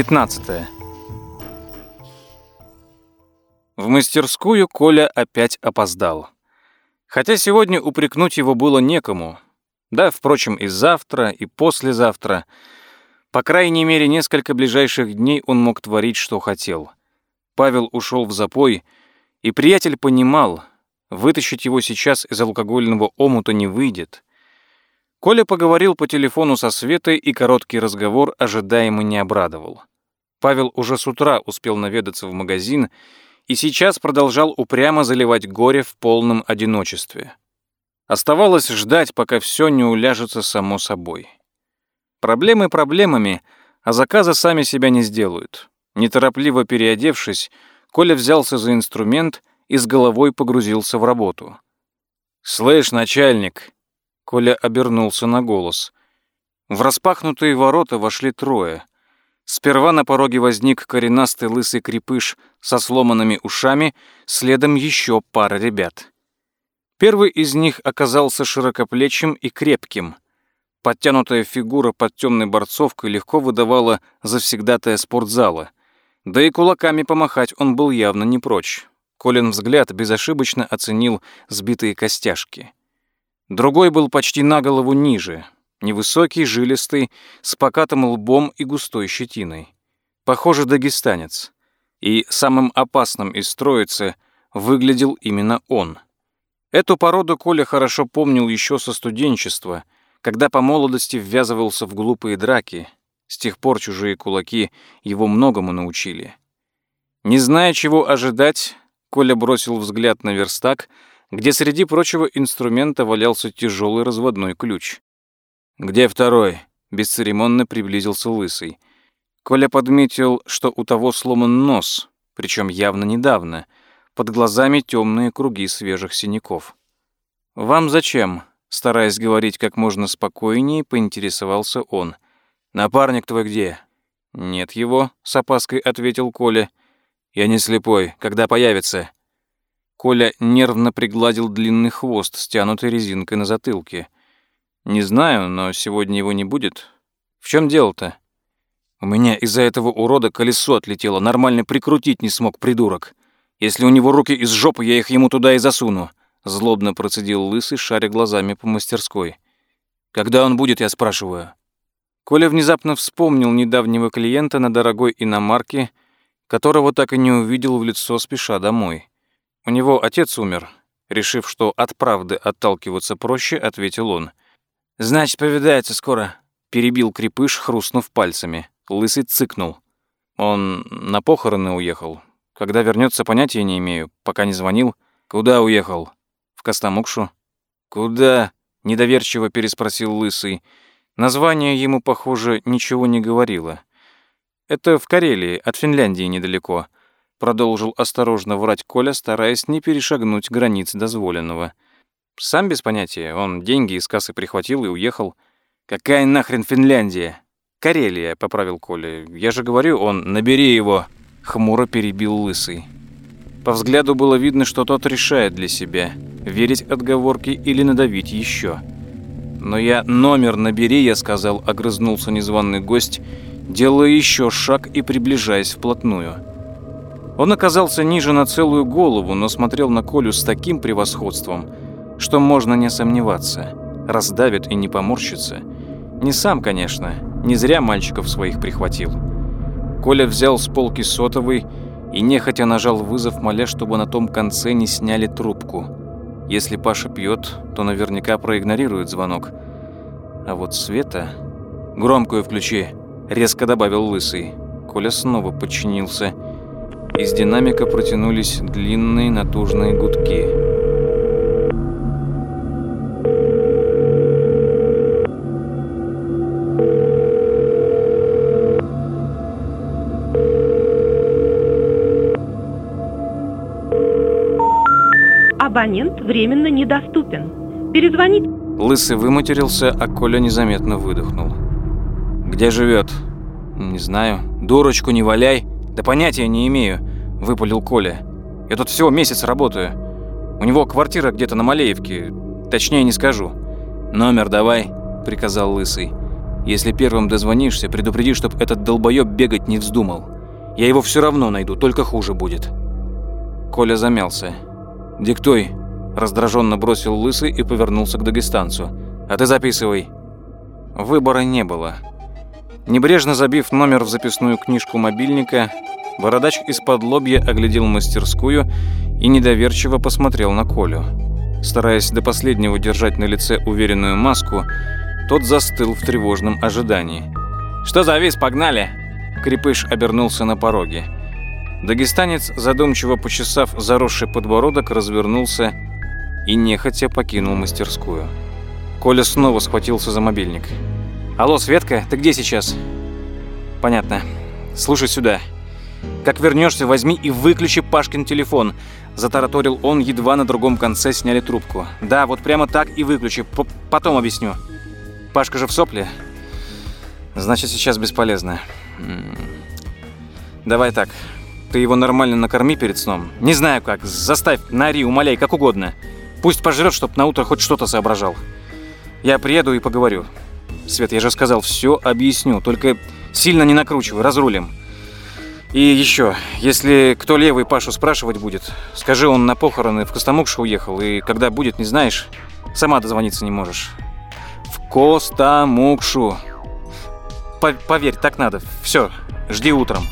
15. В мастерскую Коля опять опоздал. Хотя сегодня упрекнуть его было некому. Да, впрочем, и завтра, и послезавтра. По крайней мере, несколько ближайших дней он мог творить, что хотел. Павел ушел в запой, и приятель понимал, вытащить его сейчас из алкогольного омута не выйдет. Коля поговорил по телефону со Светой, и короткий разговор ожидаемо не обрадовал. Павел уже с утра успел наведаться в магазин и сейчас продолжал упрямо заливать горе в полном одиночестве. Оставалось ждать, пока все не уляжется само собой. Проблемы проблемами, а заказы сами себя не сделают. Неторопливо переодевшись, Коля взялся за инструмент и с головой погрузился в работу. «Слышь, начальник!» Коля обернулся на голос. В распахнутые ворота вошли трое. Сперва на пороге возник коренастый лысый крепыш со сломанными ушами, следом еще пара ребят. Первый из них оказался широкоплечим и крепким. Подтянутая фигура под темной борцовкой легко выдавала завсегдатая спортзала. Да и кулаками помахать он был явно не прочь. Колин взгляд безошибочно оценил сбитые костяшки. Другой был почти на голову ниже, невысокий, жилистый, с покатым лбом и густой щетиной. Похоже, дагестанец. И самым опасным из троицы выглядел именно он. Эту породу Коля хорошо помнил еще со студенчества, когда по молодости ввязывался в глупые драки. С тех пор чужие кулаки его многому научили. Не зная, чего ожидать, Коля бросил взгляд на верстак — где среди прочего инструмента валялся тяжелый разводной ключ. «Где второй?» — бесцеремонно приблизился Лысый. Коля подметил, что у того сломан нос, причем явно недавно. Под глазами темные круги свежих синяков. «Вам зачем?» — стараясь говорить как можно спокойнее, поинтересовался он. «Напарник твой где?» «Нет его», — с опаской ответил Коля. «Я не слепой. Когда появится?» Коля нервно пригладил длинный хвост, стянутый резинкой на затылке. «Не знаю, но сегодня его не будет. В чем дело-то?» «У меня из-за этого урода колесо отлетело, нормально прикрутить не смог, придурок. Если у него руки из жопы, я их ему туда и засуну», — злобно процедил Лысый, шаря глазами по мастерской. «Когда он будет, я спрашиваю?» Коля внезапно вспомнил недавнего клиента на дорогой иномарке, которого так и не увидел в лицо, спеша домой. У него отец умер. Решив, что от правды отталкиваться проще, ответил он. «Значит, повидается скоро», — перебил крепыш, хрустнув пальцами. Лысый цыкнул. Он на похороны уехал. Когда вернется, понятия не имею. Пока не звонил. Куда уехал? В Костомукшу. Куда? Недоверчиво переспросил Лысый. Название ему, похоже, ничего не говорило. Это в Карелии, от Финляндии недалеко продолжил осторожно врать Коля, стараясь не перешагнуть границ дозволенного. Сам без понятия, он деньги из кассы прихватил и уехал. Какая нахрен Финляндия? Карелия, поправил Коля. Я же говорю, он набери его, хмуро перебил лысый. По взгляду было видно, что тот решает для себя, верить отговорке или надавить еще. Но я номер набери, я сказал, огрызнулся незваный гость, делая еще шаг и приближаясь вплотную. Он оказался ниже на целую голову, но смотрел на Колю с таким превосходством, что можно не сомневаться. Раздавит и не поморщится. Не сам, конечно, не зря мальчиков своих прихватил. Коля взял с полки сотовый и нехотя нажал вызов, моля, чтобы на том конце не сняли трубку. Если Паша пьет, то наверняка проигнорирует звонок. А вот Света... «Громкую включи», — резко добавил Лысый. Коля снова подчинился из динамика протянулись длинные натужные гудки. Абонент временно недоступен. Перезвонить. Лысый выматерился, а Коля незаметно выдохнул. «Где живет?» «Не знаю. Дурочку не валяй!» «Да понятия не имею», — выпалил Коля. «Я тут всего месяц работаю. У него квартира где-то на Малеевке, точнее не скажу». «Номер давай», — приказал Лысый. Если первым дозвонишься, предупреди, чтоб этот долбоёб бегать не вздумал. Я его все равно найду, только хуже будет». Коля замялся. «Диктуй», – раздраженно бросил Лысый и повернулся к дагестанцу. «А ты записывай». Выбора не было. Небрежно забив номер в записную книжку мобильника, Бородач из-под лобья оглядел мастерскую и недоверчиво посмотрел на Колю. Стараясь до последнего держать на лице уверенную маску, тот застыл в тревожном ожидании. «Что завис, погнали!» Крепыш обернулся на пороге. Дагестанец, задумчиво почесав заросший подбородок, развернулся и нехотя покинул мастерскую. Коля снова схватился за мобильник. «Алло, Светка, ты где сейчас?» «Понятно. Слушай сюда. Как вернешься, возьми и выключи Пашкин телефон», – затараторил он, едва на другом конце сняли трубку. «Да, вот прямо так и выключи. П Потом объясню. Пашка же в сопле. Значит, сейчас бесполезно. Давай так. Ты его нормально накорми перед сном. Не знаю как. Заставь, нари, умоляй, как угодно. Пусть пожрет, чтоб на утро хоть что-то соображал. Я приеду и поговорю. Свет, я же сказал, все объясню. Только сильно не накручивай, разрулим. И еще, если кто левый Пашу спрашивать будет, скажи, он на похороны в Костомукшу уехал, и когда будет, не знаешь, сама дозвониться не можешь. В Костомукшу. По Поверь, так надо. Все, жди утром.